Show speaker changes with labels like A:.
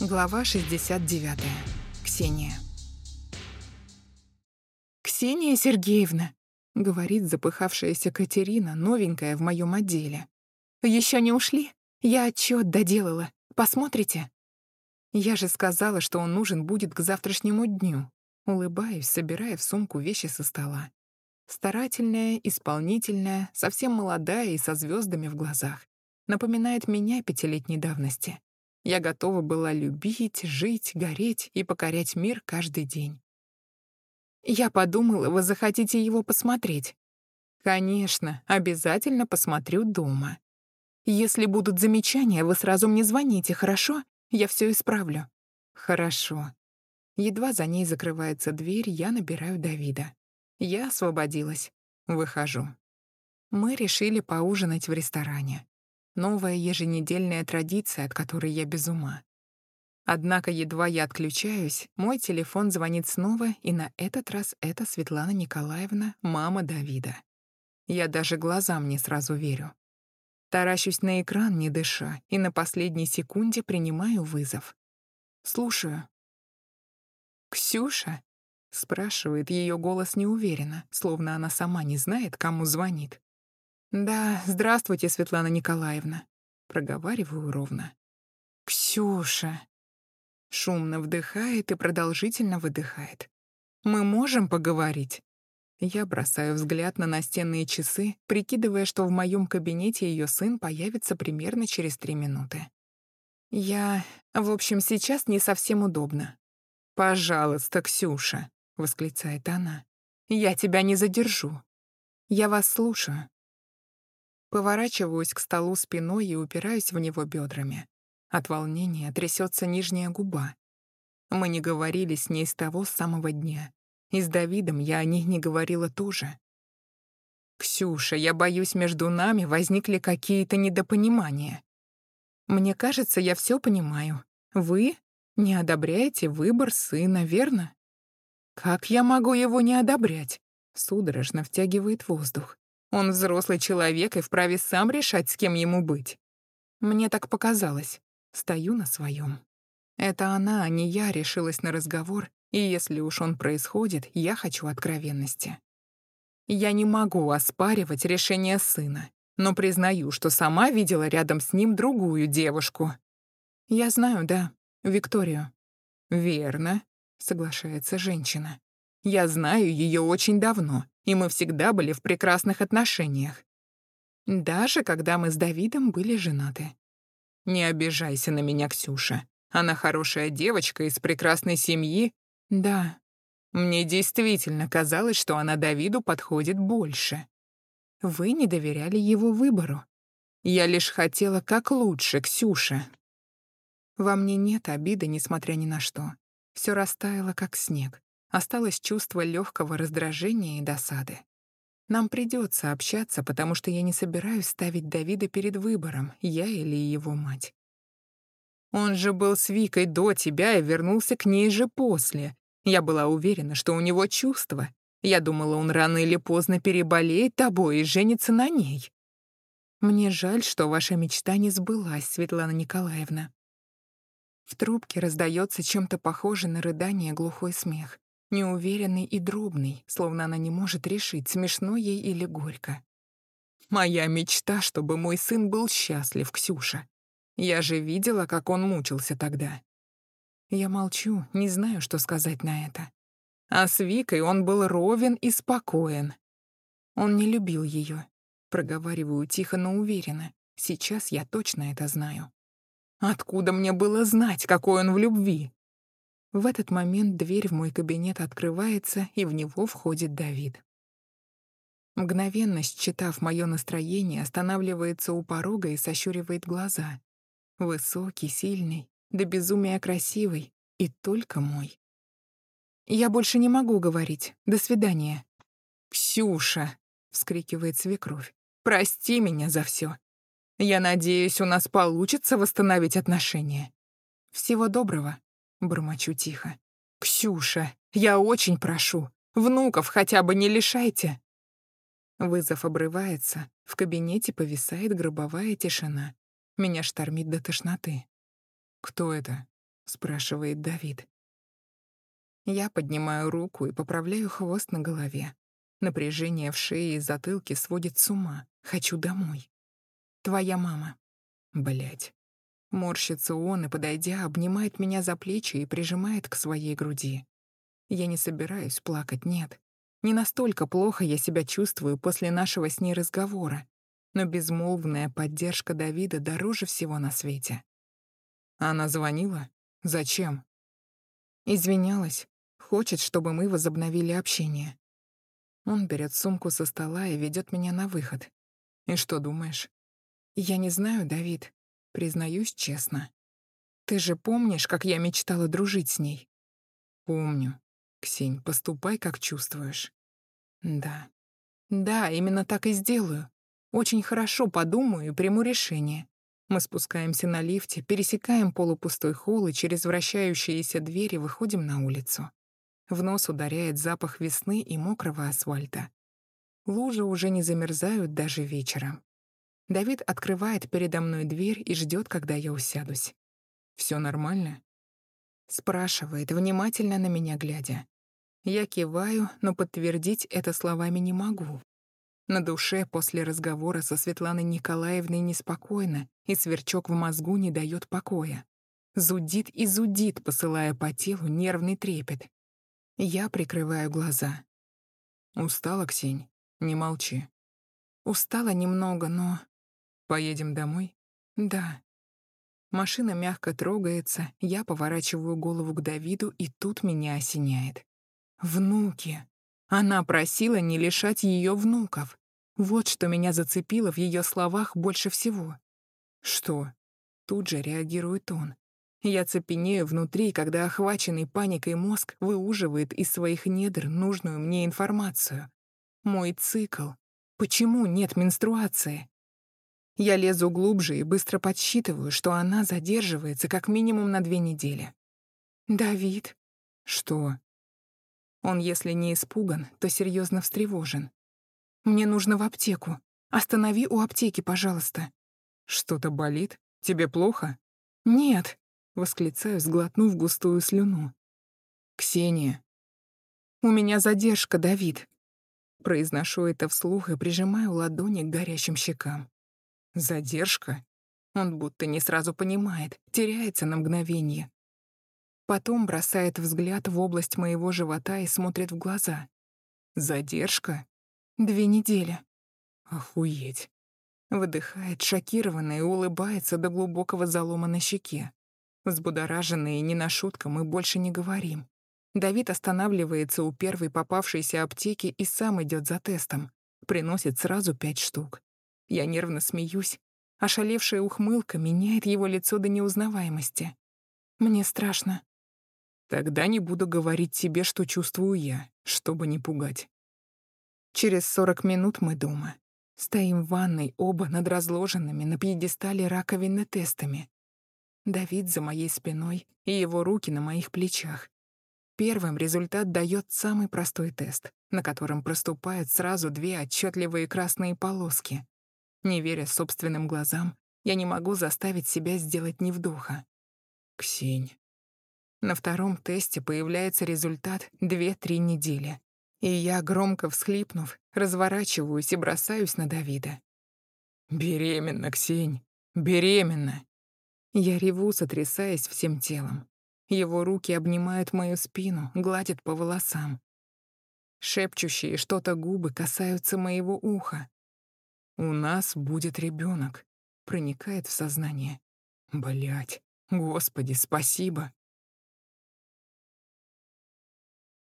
A: Глава 69. Ксения. «Ксения Сергеевна», — говорит запыхавшаяся Катерина, новенькая в моем отделе. Еще не ушли? Я отчет доделала. Посмотрите?» Я же сказала, что он нужен будет к завтрашнему дню. Улыбаюсь, собирая в сумку вещи со стола. Старательная, исполнительная, совсем молодая и со звездами в глазах. Напоминает меня пятилетней давности. Я готова была любить, жить, гореть и покорять мир каждый день. Я подумала, вы захотите его посмотреть. Конечно, обязательно посмотрю дома. Если будут замечания, вы сразу мне звоните, хорошо? Я все исправлю. Хорошо. Едва за ней закрывается дверь, я набираю Давида. Я освободилась. Выхожу. Мы решили поужинать в ресторане. Новая еженедельная традиция, от которой я без ума. Однако едва я отключаюсь, мой телефон звонит снова, и на этот раз это Светлана Николаевна, мама Давида. Я даже глазам не сразу верю. Таращусь на экран, не дыша, и на последней секунде принимаю вызов. Слушаю. «Ксюша?» — спрашивает ее голос неуверенно, словно она сама не знает, кому звонит. «Да, здравствуйте, Светлана Николаевна», — проговариваю ровно. «Ксюша!» Шумно вдыхает и продолжительно выдыхает. «Мы можем поговорить?» Я бросаю взгляд на настенные часы, прикидывая, что в моем кабинете ее сын появится примерно через три минуты. Я... В общем, сейчас не совсем удобно. «Пожалуйста, Ксюша», — восклицает она. «Я тебя не задержу. Я вас слушаю». Поворачиваюсь к столу спиной и упираюсь в него бедрами. От волнения трясется нижняя губа. Мы не говорили с ней с того самого дня. И с Давидом я о них не говорила тоже. «Ксюша, я боюсь, между нами возникли какие-то недопонимания. Мне кажется, я все понимаю. Вы не одобряете выбор сына, верно? Как я могу его не одобрять?» Судорожно втягивает воздух. Он взрослый человек и вправе сам решать, с кем ему быть. Мне так показалось. Стою на своем. Это она, а не я, решилась на разговор, и если уж он происходит, я хочу откровенности. Я не могу оспаривать решение сына, но признаю, что сама видела рядом с ним другую девушку. Я знаю, да, Викторию. Верно, соглашается женщина. Я знаю ее очень давно, и мы всегда были в прекрасных отношениях. Даже когда мы с Давидом были женаты. Не обижайся на меня, Ксюша. Она хорошая девочка из прекрасной семьи. Да, мне действительно казалось, что она Давиду подходит больше. Вы не доверяли его выбору. Я лишь хотела как лучше, Ксюша. Во мне нет обиды, несмотря ни на что. Все растаяло, как снег. Осталось чувство легкого раздражения и досады. Нам придется общаться, потому что я не собираюсь ставить Давида перед выбором, я или его мать. Он же был с Викой до тебя и вернулся к ней же после. Я была уверена, что у него чувства. Я думала, он рано или поздно переболеет тобой и женится на ней. Мне жаль, что ваша мечта не сбылась, Светлана Николаевна. В трубке раздается чем-то похоже на рыдание глухой смех неуверенный и дробный, словно она не может решить, смешно ей или горько. «Моя мечта, чтобы мой сын был счастлив, Ксюша. Я же видела, как он мучился тогда». Я молчу, не знаю, что сказать на это. А с Викой он был ровен и спокоен. Он не любил ее. Проговариваю тихо, но уверенно. Сейчас я точно это знаю. Откуда мне было знать, какой он в любви? В этот момент дверь в мой кабинет открывается, и в него входит Давид. Мгновенно считав мое настроение, останавливается у порога и сощуривает глаза. Высокий, сильный, до безумия красивый и только мой. «Я больше не могу говорить. До свидания». «Ксюша!» — вскрикивает свекровь. «Прости меня за все. Я надеюсь, у нас получится восстановить отношения. Всего доброго». Бормочу тихо. «Ксюша, я очень прошу, внуков хотя бы не лишайте!» Вызов обрывается, в кабинете повисает гробовая тишина. Меня штормит до тошноты. «Кто это?» спрашивает Давид. Я поднимаю руку и поправляю хвост на голове. Напряжение в шее и затылке сводит с ума. Хочу домой. Твоя мама. Блять. Морщится он и, подойдя, обнимает меня за плечи и прижимает к своей груди. Я не собираюсь плакать, нет. Не настолько плохо я себя чувствую после нашего с ней разговора, но безмолвная поддержка Давида дороже всего на свете. Она звонила? Зачем? Извинялась. Хочет, чтобы мы возобновили общение. Он берет сумку со стола и ведет меня на выход. И что думаешь? Я не знаю, Давид. Признаюсь честно. Ты же помнишь, как я мечтала дружить с ней? Помню. Ксень, поступай, как чувствуешь. Да. Да, именно так и сделаю. Очень хорошо подумаю и приму решение. Мы спускаемся на лифте, пересекаем полупустой холл и через вращающиеся двери выходим на улицу. В нос ударяет запах весны и мокрого асфальта. Лужи уже не замерзают даже вечером. Давид открывает передо мной дверь и ждет, когда я усядусь. Все нормально?» Спрашивает, внимательно на меня глядя. Я киваю, но подтвердить это словами не могу. На душе после разговора со Светланой Николаевной неспокойно, и сверчок в мозгу не дает покоя. Зудит и зудит, посылая по телу нервный трепет. Я прикрываю глаза. «Устала, Ксень? Не молчи». «Устала немного, но...» «Поедем домой?» «Да». Машина мягко трогается, я поворачиваю голову к Давиду, и тут меня осеняет. «Внуки!» Она просила не лишать ее внуков. Вот что меня зацепило в ее словах больше всего. «Что?» Тут же реагирует он. Я цепенею внутри, когда охваченный паникой мозг выуживает из своих недр нужную мне информацию. Мой цикл. Почему нет менструации? Я лезу глубже и быстро подсчитываю, что она задерживается как минимум на две недели. «Давид». «Что?» Он, если не испуган, то серьезно встревожен. «Мне нужно в аптеку. Останови у аптеки, пожалуйста». «Что-то болит? Тебе плохо?» «Нет», — восклицаю, сглотнув густую слюну. «Ксения». «У меня задержка, Давид». Произношу это вслух и прижимаю ладони к горящим щекам. «Задержка?» Он будто не сразу понимает, теряется на мгновение, Потом бросает взгляд в область моего живота и смотрит в глаза. Задержка? Две недели. Охуеть. Выдыхает шокированно и улыбается до глубокого залома на щеке. Взбудораженные не на шутку мы больше не говорим. Давид останавливается у первой попавшейся аптеки и сам идет за тестом. Приносит сразу пять штук. Я нервно смеюсь. Ошалевшая ухмылка меняет его лицо до неузнаваемости. Мне страшно. Тогда не буду говорить тебе, что чувствую я, чтобы не пугать. Через сорок минут мы дома. Стоим в ванной, оба над разложенными на пьедестале раковины тестами. Давид за моей спиной и его руки на моих плечах. Первым результат дает самый простой тест, на котором проступают сразу две отчетливые красные полоски. Не веря собственным глазам, я не могу заставить себя сделать ни вдоха. «Ксень, на втором тесте появляется результат 2-3 недели. И я, громко всхлипнув, разворачиваюсь и бросаюсь на Давида. «Беременна, Ксень, беременна!» Я реву, сотрясаясь всем телом. Его руки обнимают мою спину, гладят по волосам. Шепчущие что-то губы касаются моего уха. «У нас будет ребенок, проникает в сознание. Блять, господи, спасибо.